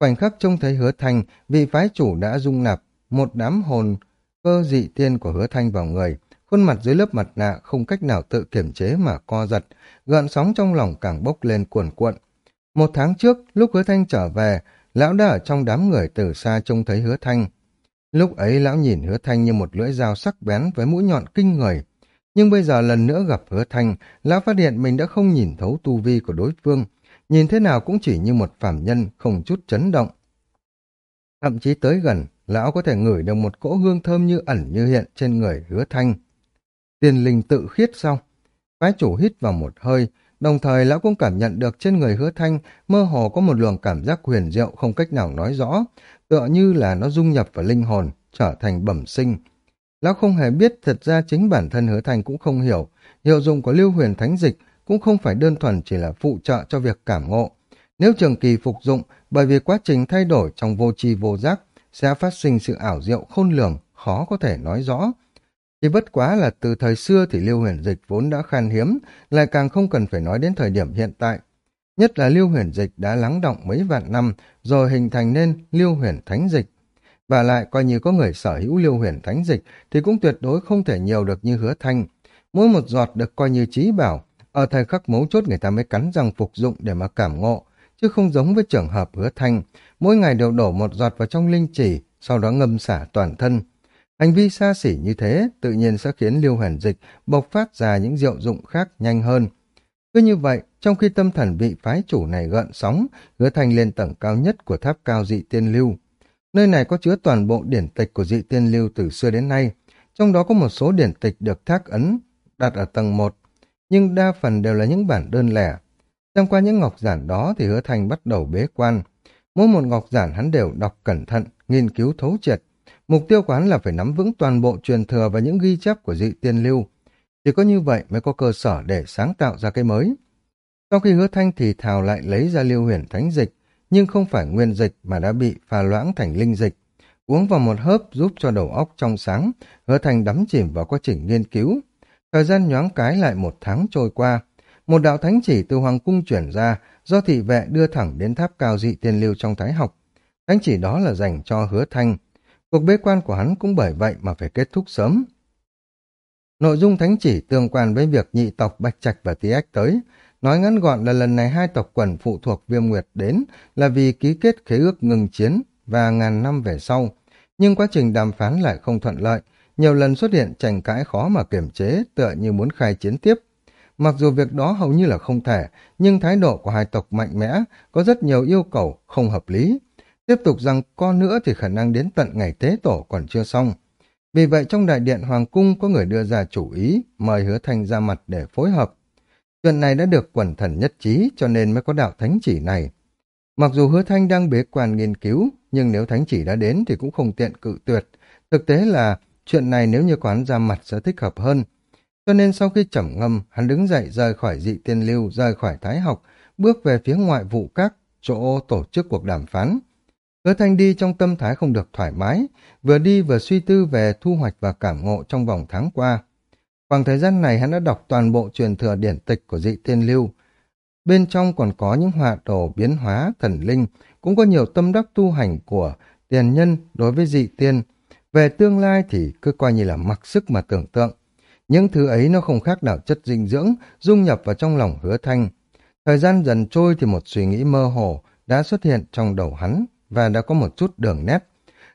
Khoảnh khắc trông thấy hứa thanh, vị phái chủ đã dung nạp một đám hồn cơ dị tiên của hứa thanh vào người, khuôn mặt dưới lớp mặt nạ không cách nào tự kiểm chế mà co giật, gợn sóng trong lòng càng bốc lên cuồn cuộn. Một tháng trước, lúc hứa thanh trở về, lão đã ở trong đám người từ xa trông thấy hứa thanh. Lúc ấy lão nhìn hứa thanh như một lưỡi dao sắc bén với mũi nhọn kinh người. Nhưng bây giờ lần nữa gặp hứa thanh, lão phát hiện mình đã không nhìn thấu tu vi của đối phương, nhìn thế nào cũng chỉ như một phàm nhân, không chút chấn động. Thậm chí tới gần, lão có thể ngửi được một cỗ hương thơm như ẩn như hiện trên người hứa thanh. Tiền linh tự khiết xong Phái chủ hít vào một hơi, đồng thời lão cũng cảm nhận được trên người hứa thanh mơ hồ có một luồng cảm giác huyền diệu không cách nào nói rõ, tựa như là nó dung nhập vào linh hồn, trở thành bẩm sinh. Lão không hề biết thật ra chính bản thân hứa thanh cũng không hiểu, hiệu dụng của lưu huyền thánh dịch cũng không phải đơn thuần chỉ là phụ trợ cho việc cảm ngộ. Nếu trường kỳ phục dụng, bởi vì quá trình thay đổi trong vô tri vô giác, sẽ phát sinh sự ảo diệu khôn lường, khó có thể nói rõ. Chỉ bất quá là từ thời xưa thì lưu huyền dịch vốn đã khan hiếm, lại càng không cần phải nói đến thời điểm hiện tại. Nhất là lưu huyền dịch đã lắng động mấy vạn năm, rồi hình thành nên lưu huyền thánh dịch. Và lại coi như có người sở hữu lưu huyền thánh dịch thì cũng tuyệt đối không thể nhiều được như hứa thanh. Mỗi một giọt được coi như trí bảo, ở thời khắc mấu chốt người ta mới cắn răng phục dụng để mà cảm ngộ, chứ không giống với trường hợp hứa thanh, mỗi ngày đều đổ một giọt vào trong linh chỉ, sau đó ngâm xả toàn thân. Hành vi xa xỉ như thế tự nhiên sẽ khiến liêu huyền dịch bộc phát ra những diệu dụng khác nhanh hơn. Cứ như vậy, trong khi tâm thần vị phái chủ này gợn sóng, hứa thành lên tầng cao nhất của tháp cao dị tiên lưu. Nơi này có chứa toàn bộ điển tịch của dị tiên lưu từ xưa đến nay, trong đó có một số điển tịch được thác ấn đặt ở tầng 1, nhưng đa phần đều là những bản đơn lẻ. Xem qua những ngọc giản đó thì hứa thành bắt đầu bế quan. Mỗi một ngọc giản hắn đều đọc cẩn thận, nghiên cứu thấu triệt. Mục tiêu quán là phải nắm vững toàn bộ truyền thừa và những ghi chép của dị tiên lưu. Chỉ có như vậy mới có cơ sở để sáng tạo ra cái mới. Sau khi hứa thanh thì thào lại lấy ra lưu huyền thánh dịch, nhưng không phải nguyên dịch mà đã bị pha loãng thành linh dịch. Uống vào một hớp giúp cho đầu óc trong sáng, hứa thanh đắm chìm vào quá trình nghiên cứu. Thời gian nhoáng cái lại một tháng trôi qua. Một đạo thánh chỉ từ hoàng cung chuyển ra, do thị vệ đưa thẳng đến tháp cao dị tiên lưu trong thái học. Thánh chỉ đó là dành cho hứa thanh. Cuộc bế quan của hắn cũng bởi vậy mà phải kết thúc sớm. Nội dung thánh chỉ tương quan với việc nhị tộc Bạch Trạch và Tí Ách tới. Nói ngắn gọn là lần này hai tộc quần phụ thuộc viêm nguyệt đến là vì ký kết khế ước ngừng chiến và ngàn năm về sau. Nhưng quá trình đàm phán lại không thuận lợi, nhiều lần xuất hiện tranh cãi khó mà kiềm chế tựa như muốn khai chiến tiếp. Mặc dù việc đó hầu như là không thể, nhưng thái độ của hai tộc mạnh mẽ có rất nhiều yêu cầu không hợp lý. Tiếp tục rằng con nữa thì khả năng đến tận ngày tế tổ còn chưa xong. Vì vậy trong đại điện Hoàng Cung có người đưa ra chủ ý mời hứa thanh ra mặt để phối hợp. Chuyện này đã được quần thần nhất trí cho nên mới có đạo thánh chỉ này. Mặc dù hứa thanh đang bế quan nghiên cứu, nhưng nếu thánh chỉ đã đến thì cũng không tiện cự tuyệt. Thực tế là chuyện này nếu như quán ra mặt sẽ thích hợp hơn. Cho nên sau khi trầm ngâm, hắn đứng dậy rời khỏi dị tiên lưu, rời khỏi thái học, bước về phía ngoại vụ các, chỗ tổ chức cuộc đàm phán. Hứa Thanh đi trong tâm thái không được thoải mái, vừa đi vừa suy tư về thu hoạch và cảm ngộ trong vòng tháng qua. Khoảng thời gian này hắn đã đọc toàn bộ truyền thừa điển tịch của dị tiên lưu. Bên trong còn có những họa đồ biến hóa, thần linh, cũng có nhiều tâm đắc tu hành của tiền nhân đối với dị tiên. Về tương lai thì cứ coi như là mặc sức mà tưởng tượng. Những thứ ấy nó không khác nào chất dinh dưỡng, dung nhập vào trong lòng hứa thanh. Thời gian dần trôi thì một suy nghĩ mơ hồ đã xuất hiện trong đầu hắn và đã có một chút đường nét.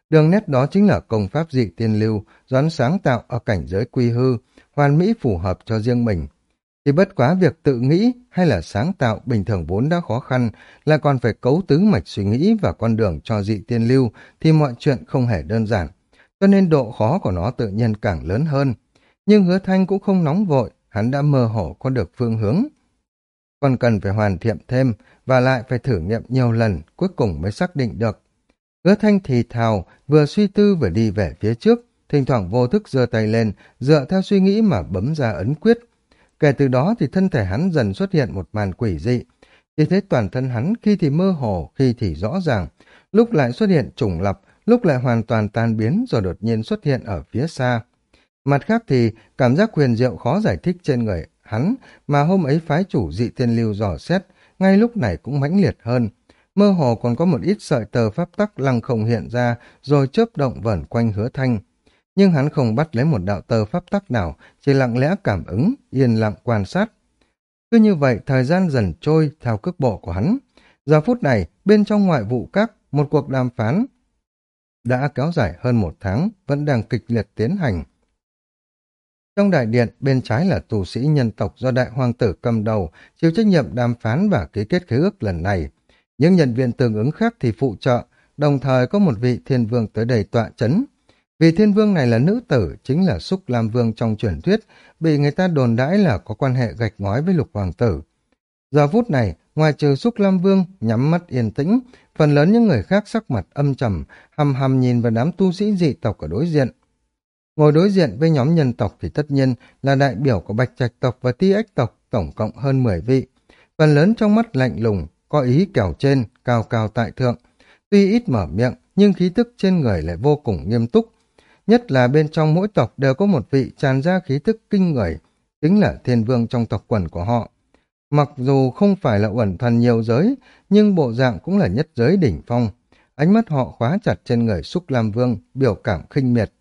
Đường nét đó chính là công pháp dị tiên lưu, doán sáng tạo ở cảnh giới quy hư, hoàn mỹ phù hợp cho riêng mình. thì bất quá việc tự nghĩ hay là sáng tạo bình thường vốn đã khó khăn, là còn phải cấu tứ mạch suy nghĩ và con đường cho dị tiên lưu thì mọi chuyện không hề đơn giản. Cho nên độ khó của nó tự nhiên càng lớn hơn. Nhưng hứa thanh cũng không nóng vội, hắn đã mơ hồ có được phương hướng. Còn cần phải hoàn thiện thêm và lại phải thử nghiệm nhiều lần cuối cùng mới xác định được. Hứa thanh thì thào, vừa suy tư vừa đi về phía trước, thỉnh thoảng vô thức giơ tay lên, dựa theo suy nghĩ mà bấm ra ấn quyết. Kể từ đó thì thân thể hắn dần xuất hiện một màn quỷ dị. Chỉ thấy toàn thân hắn khi thì mơ hồ, khi thì rõ ràng, lúc lại xuất hiện trùng lập, lúc lại hoàn toàn tan biến rồi đột nhiên xuất hiện ở phía xa. Mặt khác thì cảm giác quyền diệu khó giải thích trên người hắn mà hôm ấy phái chủ dị tiên lưu dò xét, ngay lúc này cũng mãnh liệt hơn. Mơ hồ còn có một ít sợi tờ pháp tắc lăng không hiện ra rồi chớp động vẩn quanh hứa thanh. Nhưng hắn không bắt lấy một đạo tờ pháp tắc nào, chỉ lặng lẽ cảm ứng, yên lặng quan sát. Cứ như vậy, thời gian dần trôi theo cước bộ của hắn. Giờ phút này, bên trong ngoại vụ các, một cuộc đàm phán đã kéo dài hơn một tháng, vẫn đang kịch liệt tiến hành. Trong đại điện, bên trái là tù sĩ nhân tộc do đại hoàng tử cầm đầu, chịu trách nhiệm đàm phán và ký kết khế ước lần này. Những nhân viên tương ứng khác thì phụ trợ, đồng thời có một vị thiên vương tới đầy tọa chấn. Vị thiên vương này là nữ tử, chính là Súc Lam Vương trong truyền thuyết, bị người ta đồn đãi là có quan hệ gạch ngói với lục hoàng tử. Giờ phút này, ngoài trừ Súc Lam Vương nhắm mắt yên tĩnh, phần lớn những người khác sắc mặt âm trầm, hầm hầm nhìn vào đám tu sĩ dị tộc ở đối diện. Ngồi đối diện với nhóm nhân tộc thì tất nhiên là đại biểu của Bạch Trạch tộc và Ti Ếch tộc, tổng cộng hơn 10 vị. Phần lớn trong mắt lạnh lùng, có ý kẻo trên, cao cao tại thượng. Tuy ít mở miệng, nhưng khí tức trên người lại vô cùng nghiêm túc. Nhất là bên trong mỗi tộc đều có một vị tràn ra khí tức kinh người, chính là thiên vương trong tộc quần của họ. Mặc dù không phải là uẩn thần nhiều giới, nhưng bộ dạng cũng là nhất giới đỉnh phong. Ánh mắt họ khóa chặt trên người Xúc Lam Vương, biểu cảm khinh miệt.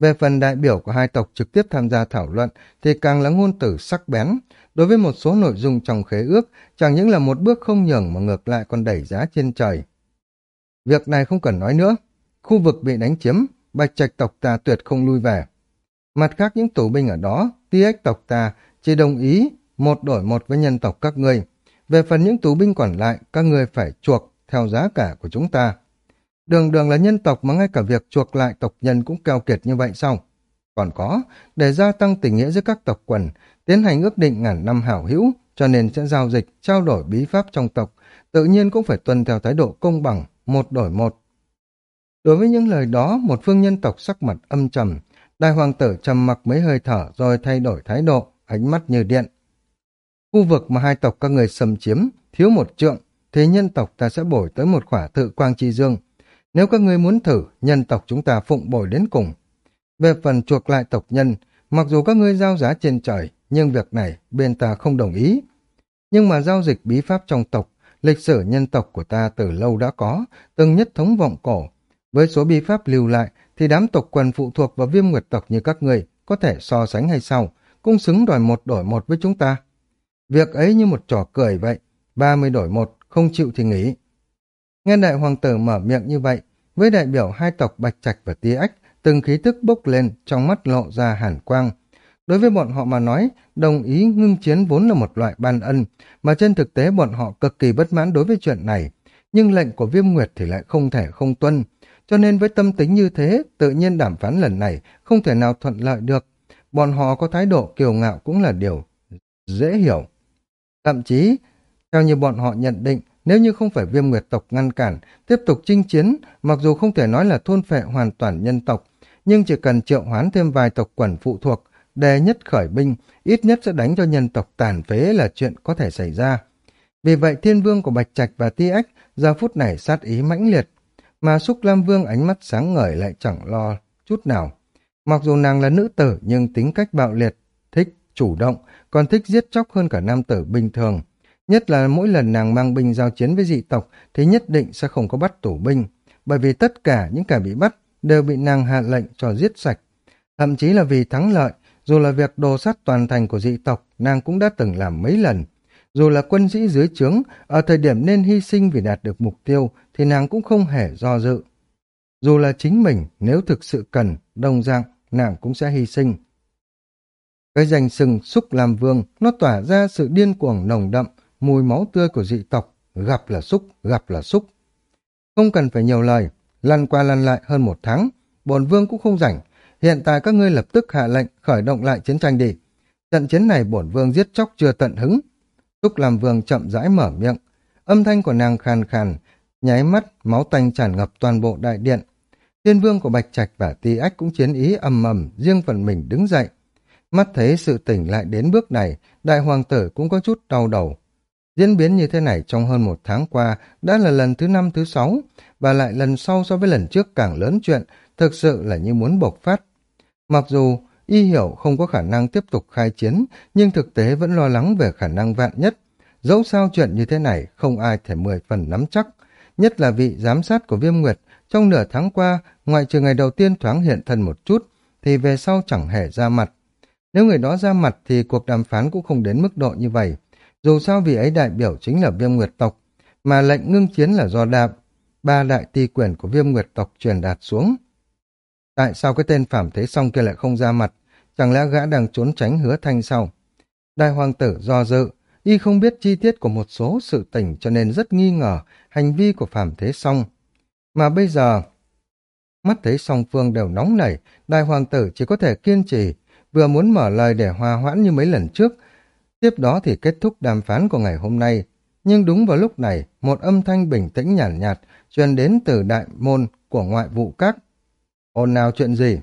Về phần đại biểu của hai tộc trực tiếp tham gia thảo luận thì càng là ngôn tử sắc bén. Đối với một số nội dung trong khế ước, chẳng những là một bước không nhường mà ngược lại còn đẩy giá trên trời. Việc này không cần nói nữa. Khu vực bị đánh chiếm, bạch trạch tộc ta tuyệt không lui về. Mặt khác những tù binh ở đó, ti ếch tộc ta chỉ đồng ý một đổi một với nhân tộc các ngươi. Về phần những tù binh còn lại, các ngươi phải chuộc theo giá cả của chúng ta. Đường đường là nhân tộc mà ngay cả việc chuộc lại tộc nhân cũng keo kiệt như vậy sao? Còn có, để gia tăng tình nghĩa giữa các tộc quần, tiến hành ước định ngàn năm hảo hữu, cho nên sẽ giao dịch, trao đổi bí pháp trong tộc, tự nhiên cũng phải tuân theo thái độ công bằng, một đổi một. Đối với những lời đó, một phương nhân tộc sắc mặt âm trầm, đại hoàng tử trầm mặc mấy hơi thở rồi thay đổi thái độ, ánh mắt như điện. Khu vực mà hai tộc các người xâm chiếm, thiếu một trượng, thì nhân tộc ta sẽ bổi tới một khỏa tự quang chi dương, nếu các ngươi muốn thử, nhân tộc chúng ta phụng bồi đến cùng. Về phần chuộc lại tộc nhân, mặc dù các ngươi giao giá trên trời, nhưng việc này bên ta không đồng ý. Nhưng mà giao dịch bí pháp trong tộc, lịch sử nhân tộc của ta từ lâu đã có, từng nhất thống vọng cổ. Với số bí pháp lưu lại, thì đám tộc quần phụ thuộc vào viêm nguyệt tộc như các ngươi có thể so sánh hay sao, cũng xứng đòi một đổi một với chúng ta. Việc ấy như một trò cười vậy, ba mươi đổi một, không chịu thì nghỉ. Nghe đại hoàng tử mở miệng như vậy, với đại biểu hai tộc Bạch Trạch và tia Ách, từng khí tức bốc lên, trong mắt lộ ra hàn quang. Đối với bọn họ mà nói, đồng ý ngưng chiến vốn là một loại ban ân, mà trên thực tế bọn họ cực kỳ bất mãn đối với chuyện này. Nhưng lệnh của Viêm Nguyệt thì lại không thể không tuân. Cho nên với tâm tính như thế, tự nhiên đàm phán lần này không thể nào thuận lợi được. Bọn họ có thái độ kiêu ngạo cũng là điều dễ hiểu. Thậm chí, theo như bọn họ nhận định, nếu như không phải viêm nguyệt tộc ngăn cản, tiếp tục chinh chiến, mặc dù không thể nói là thôn phệ hoàn toàn nhân tộc, nhưng chỉ cần triệu hoán thêm vài tộc quần phụ thuộc, đề nhất khởi binh, ít nhất sẽ đánh cho nhân tộc tàn phế là chuyện có thể xảy ra. Vì vậy thiên vương của Bạch Trạch và Ti Ách giờ phút này sát ý mãnh liệt, mà Xúc Lam Vương ánh mắt sáng ngời lại chẳng lo chút nào. Mặc dù nàng là nữ tử nhưng tính cách bạo liệt, thích chủ động, còn thích giết chóc hơn cả nam tử bình thường. Nhất là mỗi lần nàng mang binh giao chiến với dị tộc thì nhất định sẽ không có bắt tù binh, bởi vì tất cả những kẻ bị bắt đều bị nàng hạ lệnh cho giết sạch. Thậm chí là vì thắng lợi, dù là việc đồ sát toàn thành của dị tộc, nàng cũng đã từng làm mấy lần. Dù là quân sĩ dưới trướng, ở thời điểm nên hy sinh vì đạt được mục tiêu, thì nàng cũng không hề do dự. Dù là chính mình, nếu thực sự cần, đồng dạng, nàng cũng sẽ hy sinh. Cái danh sừng xúc làm vương, nó tỏa ra sự điên cuồng nồng đậm, mùi máu tươi của dị tộc, gặp là xúc, gặp là xúc. Không cần phải nhiều lời, lăn qua lăn lại hơn một tháng, bồn vương cũng không rảnh. Hiện tại các ngươi lập tức hạ lệnh khởi động lại chiến tranh đi. Trận chiến này bổn vương giết chóc chưa tận hứng. Túc làm vương chậm rãi mở miệng. Âm thanh của nàng khàn khàn, nháy mắt, máu tanh tràn ngập toàn bộ đại điện. Thiên vương của Bạch Trạch và Ti Ách cũng chiến ý ầm ầm, riêng phần mình đứng dậy. Mắt thấy sự tỉnh lại đến bước này, đại hoàng tử cũng có chút đau đầu. Diễn biến như thế này trong hơn một tháng qua đã là lần thứ năm thứ sáu, và lại lần sau so với lần trước càng lớn chuyện, thực sự là như muốn bộc phát. Mặc dù y hiểu không có khả năng tiếp tục khai chiến, nhưng thực tế vẫn lo lắng về khả năng vạn nhất. Dẫu sao chuyện như thế này, không ai thể mười phần nắm chắc. Nhất là vị giám sát của Viêm Nguyệt, trong nửa tháng qua, ngoại trừ ngày đầu tiên thoáng hiện thân một chút, thì về sau chẳng hề ra mặt. Nếu người đó ra mặt thì cuộc đàm phán cũng không đến mức độ như vậy. Dù sao vị ấy đại biểu chính là Viêm Nguyệt tộc, mà lệnh ngưng chiến là do đạp, ba đại ti quyền của Viêm Nguyệt tộc truyền đạt xuống. Tại sao cái tên Phạm Thế Song kia lại không ra mặt? Chẳng lẽ gã đang trốn tránh hứa thanh sau? Đại hoàng tử do dự, y không biết chi tiết của một số sự tình cho nên rất nghi ngờ hành vi của Phạm Thế Song. Mà bây giờ, mắt thấy song phương đều nóng nảy, đại hoàng tử chỉ có thể kiên trì, vừa muốn mở lời để hòa hoãn như mấy lần trước. Tiếp đó thì kết thúc đàm phán của ngày hôm nay. Nhưng đúng vào lúc này, một âm thanh bình tĩnh nhàn nhạt, nhạt truyền đến từ đại môn của ngoại vụ các. Ôn nào chuyện gì?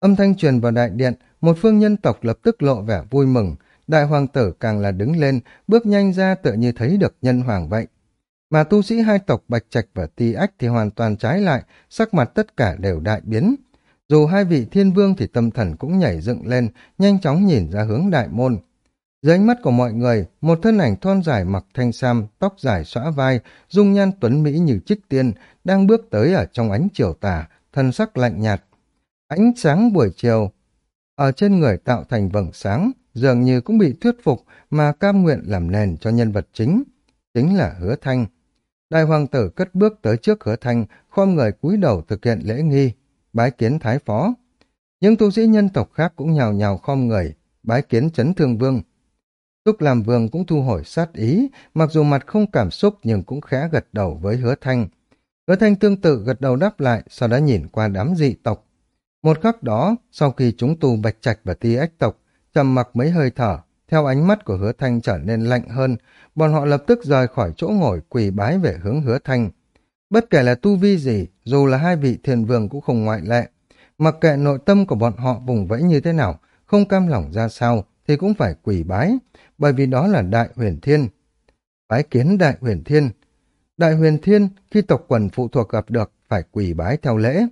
Âm thanh truyền vào đại điện, một phương nhân tộc lập tức lộ vẻ vui mừng, đại hoàng tử càng là đứng lên, bước nhanh ra tựa như thấy được nhân hoàng vậy. Mà tu sĩ hai tộc Bạch Trạch và Ti Ách thì hoàn toàn trái lại, sắc mặt tất cả đều đại biến. Dù hai vị thiên vương thì tâm thần cũng nhảy dựng lên, nhanh chóng nhìn ra hướng đại môn. Dưới ánh mắt của mọi người, một thân ảnh thon dài mặc thanh sam, tóc dài xõa vai, dung nhan tuấn mỹ như trích tiên, đang bước tới ở trong ánh chiều tà, thân sắc lạnh nhạt. Ánh sáng buổi chiều, ở trên người tạo thành vầng sáng, dường như cũng bị thuyết phục mà cam nguyện làm nền cho nhân vật chính, chính là hứa thanh. Đại hoàng tử cất bước tới trước hứa thanh, khom người cúi đầu thực hiện lễ nghi, bái kiến thái phó. Những tu sĩ nhân tộc khác cũng nhào nhào khom người, bái kiến chấn thương vương. Túc làm vương cũng thu hồi sát ý, mặc dù mặt không cảm xúc nhưng cũng khẽ gật đầu với hứa thanh. Hứa thanh tương tự gật đầu đáp lại, sau đó nhìn qua đám dị tộc. Một khắc đó, sau khi chúng tù bạch trạch và ti ách tộc, trầm mặc mấy hơi thở, theo ánh mắt của hứa thanh trở nên lạnh hơn, bọn họ lập tức rời khỏi chỗ ngồi quỳ bái về hướng hứa thanh. Bất kể là tu vi gì, dù là hai vị thiền vương cũng không ngoại lệ. Mặc kệ nội tâm của bọn họ vùng vẫy như thế nào, không cam lòng ra sao, thì cũng phải quỳ bái, bởi vì đó là đại huyền thiên. Bái kiến đại huyền thiên. Đại huyền thiên, khi tộc quần phụ thuộc gặp được, phải quỳ bái theo lễ.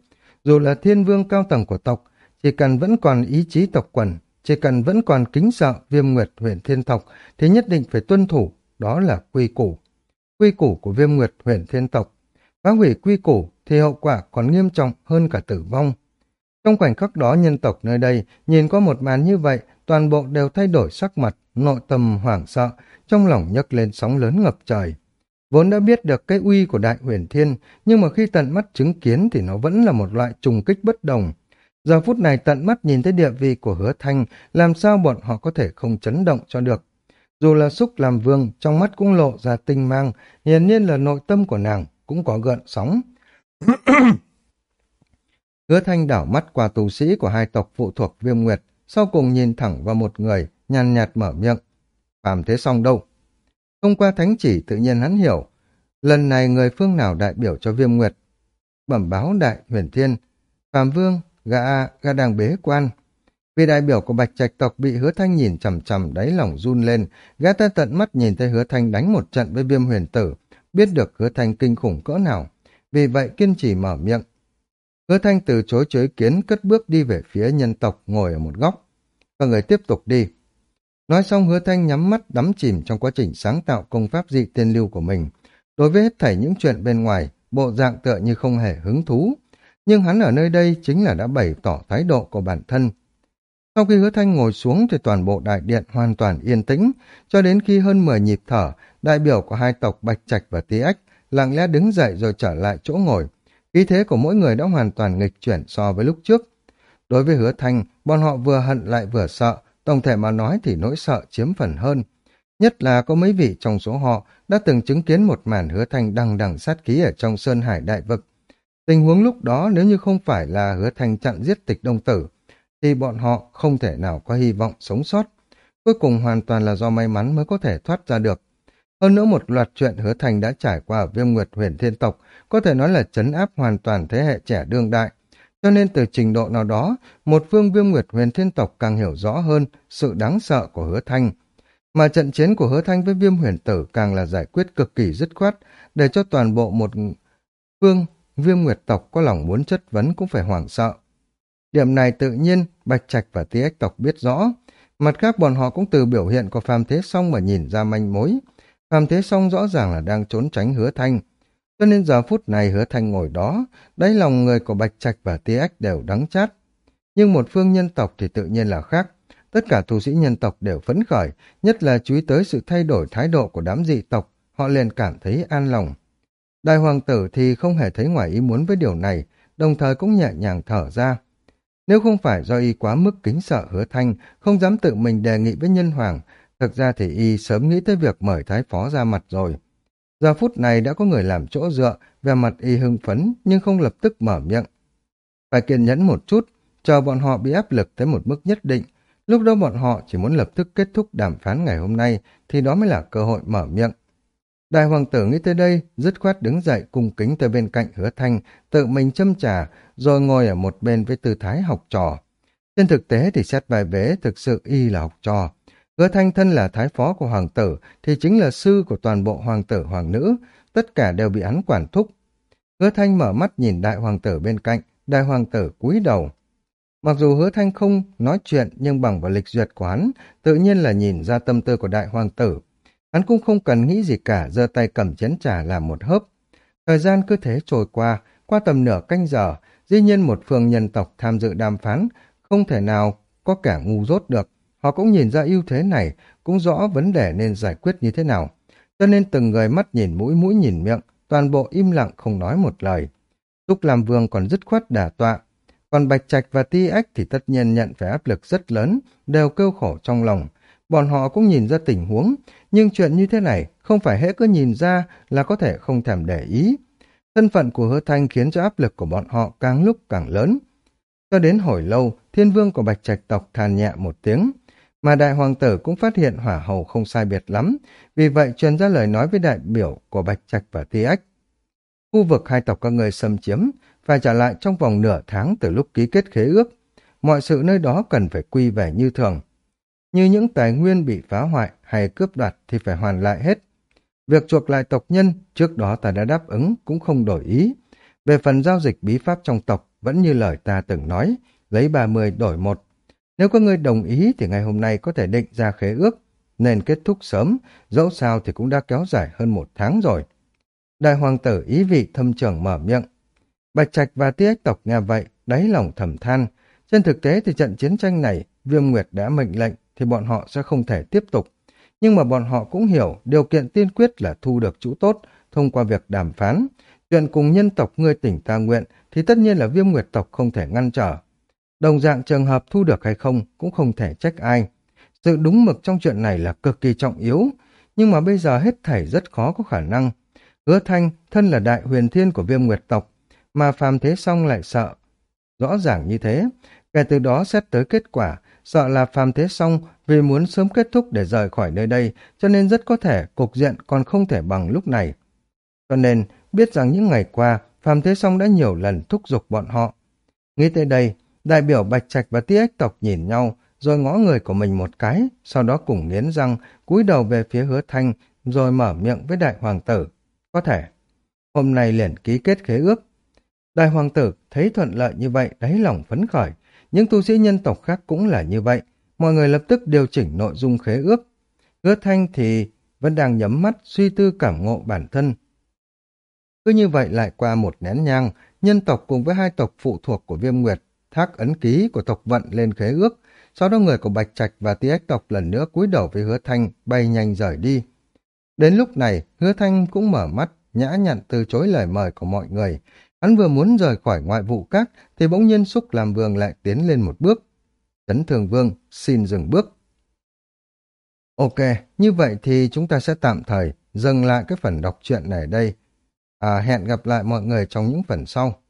Dù là thiên vương cao tầng của tộc, chỉ cần vẫn còn ý chí tộc quần, chỉ cần vẫn còn kính sợ viêm nguyệt huyền thiên tộc, thì nhất định phải tuân thủ, đó là quy củ. Quy củ của viêm nguyệt huyền thiên tộc. Phá hủy quy củ thì hậu quả còn nghiêm trọng hơn cả tử vong. Trong khoảnh khắc đó nhân tộc nơi đây nhìn có một màn như vậy, toàn bộ đều thay đổi sắc mặt, nội tâm hoảng sợ, trong lòng nhấc lên sóng lớn ngập trời. Vốn đã biết được cái uy của đại huyền thiên, nhưng mà khi tận mắt chứng kiến thì nó vẫn là một loại trùng kích bất đồng. Giờ phút này tận mắt nhìn thấy địa vị của hứa thanh, làm sao bọn họ có thể không chấn động cho được. Dù là xúc làm vương, trong mắt cũng lộ ra tinh mang, hiển nhiên là nội tâm của nàng cũng có gợn sóng. hứa thanh đảo mắt qua tù sĩ của hai tộc phụ thuộc viêm nguyệt, sau cùng nhìn thẳng vào một người, nhàn nhạt mở miệng. Phạm thế xong đâu? Thông qua thánh chỉ tự nhiên hắn hiểu, lần này người phương nào đại biểu cho viêm nguyệt? Bẩm báo đại huyền thiên, Phạm vương, gã, gã đang bế quan. Vì đại biểu của Bạch Trạch tộc bị hứa thanh nhìn chầm chầm đáy lòng run lên, gã ta tận mắt nhìn thấy hứa thanh đánh một trận với viêm huyền tử, biết được hứa thanh kinh khủng cỡ nào. Vì vậy kiên trì mở miệng. Hứa thanh từ chối chối kiến cất bước đi về phía nhân tộc ngồi ở một góc. Các người tiếp tục đi. Nói xong hứa thanh nhắm mắt đắm chìm trong quá trình sáng tạo công pháp dị tiên lưu của mình. Đối với hết thảy những chuyện bên ngoài, bộ dạng tựa như không hề hứng thú. Nhưng hắn ở nơi đây chính là đã bày tỏ thái độ của bản thân. Sau khi hứa thanh ngồi xuống thì toàn bộ đại điện hoàn toàn yên tĩnh, cho đến khi hơn 10 nhịp thở, đại biểu của hai tộc Bạch Trạch và Tý Ách lặng lẽ đứng dậy rồi trở lại chỗ ngồi. Ý thế của mỗi người đã hoàn toàn nghịch chuyển so với lúc trước. Đối với hứa thanh, bọn họ vừa hận lại vừa sợ, tổng thể mà nói thì nỗi sợ chiếm phần hơn. Nhất là có mấy vị trong số họ đã từng chứng kiến một màn hứa thanh đằng đằng sát ký ở trong Sơn Hải Đại Vực. Tình huống lúc đó nếu như không phải là hứa thanh chặn giết tịch đông tử, thì bọn họ không thể nào có hy vọng sống sót. Cuối cùng hoàn toàn là do may mắn mới có thể thoát ra được. Hơn nữa một loạt chuyện hứa thành đã trải qua ở viêm nguyệt huyền thiên tộc, có thể nói là chấn áp hoàn toàn thế hệ trẻ đương đại. Cho nên từ trình độ nào đó, một phương viêm nguyệt huyền thiên tộc càng hiểu rõ hơn sự đáng sợ của hứa thanh. Mà trận chiến của hứa thanh với viêm huyền tử càng là giải quyết cực kỳ dứt khoát, để cho toàn bộ một phương viêm nguyệt tộc có lòng muốn chất vấn cũng phải hoảng sợ. Điểm này tự nhiên Bạch Trạch và Tí Ếch tộc biết rõ. Mặt khác bọn họ cũng từ biểu hiện của phàm Thế Song mà nhìn ra manh mối. Hàm Thế Song rõ ràng là đang trốn tránh hứa thanh. Cho nên giờ phút này hứa thanh ngồi đó, đáy lòng người của Bạch Trạch và Tia Ách đều đắng chát. Nhưng một phương nhân tộc thì tự nhiên là khác. Tất cả tu sĩ nhân tộc đều phấn khởi, nhất là chú ý tới sự thay đổi thái độ của đám dị tộc, họ liền cảm thấy an lòng. Đại hoàng tử thì không hề thấy ngoài ý muốn với điều này, đồng thời cũng nhẹ nhàng thở ra. Nếu không phải do y quá mức kính sợ hứa thanh, không dám tự mình đề nghị với nhân hoàng, thực ra thì y sớm nghĩ tới việc mời thái phó ra mặt rồi. Giờ phút này đã có người làm chỗ dựa, về mặt y hưng phấn nhưng không lập tức mở miệng. Phải kiên nhẫn một chút, chờ bọn họ bị áp lực tới một mức nhất định. Lúc đó bọn họ chỉ muốn lập tức kết thúc đàm phán ngày hôm nay thì đó mới là cơ hội mở miệng. Đại hoàng tử nghĩ tới đây, dứt khoát đứng dậy cung kính tới bên cạnh hứa thanh, tự mình châm trà, rồi ngồi ở một bên với tư thái học trò. Trên thực tế thì xét bài vế thực sự y là học trò. Hứa thanh thân là thái phó của hoàng tử, thì chính là sư của toàn bộ hoàng tử hoàng nữ, tất cả đều bị hắn quản thúc. Hứa thanh mở mắt nhìn đại hoàng tử bên cạnh, đại hoàng tử cúi đầu. Mặc dù hứa thanh không nói chuyện nhưng bằng vào lịch duyệt của hắn, tự nhiên là nhìn ra tâm tư của đại hoàng tử. Hắn cũng không cần nghĩ gì cả, giơ tay cầm chén trà làm một hớp. Thời gian cứ thế trôi qua, qua tầm nửa canh giờ, dĩ nhiên một phương nhân tộc tham dự đàm phán, không thể nào có cả ngu dốt được. Họ cũng nhìn ra ưu thế này, cũng rõ vấn đề nên giải quyết như thế nào. Cho nên từng người mắt nhìn mũi mũi nhìn miệng, toàn bộ im lặng không nói một lời. Túc làm vương còn dứt khoát đả tọa. Còn Bạch Trạch và Ti Ách thì tất nhiên nhận phải áp lực rất lớn, đều kêu khổ trong lòng. Bọn họ cũng nhìn ra tình huống, nhưng chuyện như thế này không phải hễ cứ nhìn ra là có thể không thèm để ý. Thân phận của hứa thanh khiến cho áp lực của bọn họ càng lúc càng lớn. Cho đến hồi lâu, thiên vương của bạch trạch tộc than nhẹ một tiếng, mà đại hoàng tử cũng phát hiện hỏa hầu không sai biệt lắm, vì vậy truyền ra lời nói với đại biểu của bạch trạch và ti ách. Khu vực hai tộc các người xâm chiếm phải trả lại trong vòng nửa tháng từ lúc ký kết khế ước. Mọi sự nơi đó cần phải quy về như thường. Như những tài nguyên bị phá hoại hay cướp đoạt thì phải hoàn lại hết. Việc chuộc lại tộc nhân, trước đó ta đã đáp ứng, cũng không đổi ý. Về phần giao dịch bí pháp trong tộc, vẫn như lời ta từng nói, lấy 30 đổi một. Nếu có người đồng ý thì ngày hôm nay có thể định ra khế ước, nên kết thúc sớm, dẫu sao thì cũng đã kéo dài hơn một tháng rồi. Đại hoàng tử ý vị thâm trưởng mở miệng. Bạch Trạch và Tiết tộc nghe vậy, đáy lòng thầm than. Trên thực tế thì trận chiến tranh này, Viêm Nguyệt đã mệnh lệnh thì bọn họ sẽ không thể tiếp tục. Nhưng mà bọn họ cũng hiểu điều kiện tiên quyết là thu được chủ tốt thông qua việc đàm phán. Chuyện cùng nhân tộc ngươi tỉnh ta nguyện thì tất nhiên là viêm nguyệt tộc không thể ngăn trở. Đồng dạng trường hợp thu được hay không cũng không thể trách ai. Sự đúng mực trong chuyện này là cực kỳ trọng yếu, nhưng mà bây giờ hết thảy rất khó có khả năng. Hứa Thanh, thân là đại huyền thiên của viêm nguyệt tộc, mà phàm thế xong lại sợ. Rõ ràng như thế, kể từ đó xét tới kết quả, sợ là phàm thế xong vì muốn sớm kết thúc để rời khỏi nơi đây, cho nên rất có thể cục diện còn không thể bằng lúc này. Cho nên, biết rằng những ngày qua, phàm thế xong đã nhiều lần thúc giục bọn họ. Nghĩ tới đây, Đại biểu Bạch Trạch và Ti Ếch tộc nhìn nhau, rồi ngõ người của mình một cái, sau đó cùng nghiến răng, cúi đầu về phía hứa thanh, rồi mở miệng với đại hoàng tử. Có thể, hôm nay liền ký kết khế ước. Đại hoàng tử thấy thuận lợi như vậy, đáy lòng phấn khởi. Những tu sĩ nhân tộc khác cũng là như vậy. Mọi người lập tức điều chỉnh nội dung khế ước. Hứa thanh thì vẫn đang nhắm mắt suy tư cảm ngộ bản thân. Cứ như vậy lại qua một nén nhang, nhân tộc cùng với hai tộc phụ thuộc của viêm nguyệt thác ấn ký của tộc vận lên khế ước, sau đó người của Bạch Trạch và tí ách tộc lần nữa cúi đầu với Hứa Thanh bay nhanh rời đi. Đến lúc này, Hứa Thanh cũng mở mắt, nhã nhặn từ chối lời mời của mọi người. Hắn vừa muốn rời khỏi ngoại vụ các, thì bỗng nhiên xúc làm vương lại tiến lên một bước. Trấn Thường Vương xin dừng bước. Ok, như vậy thì chúng ta sẽ tạm thời dừng lại cái phần đọc truyện này đây. À, hẹn gặp lại mọi người trong những phần sau.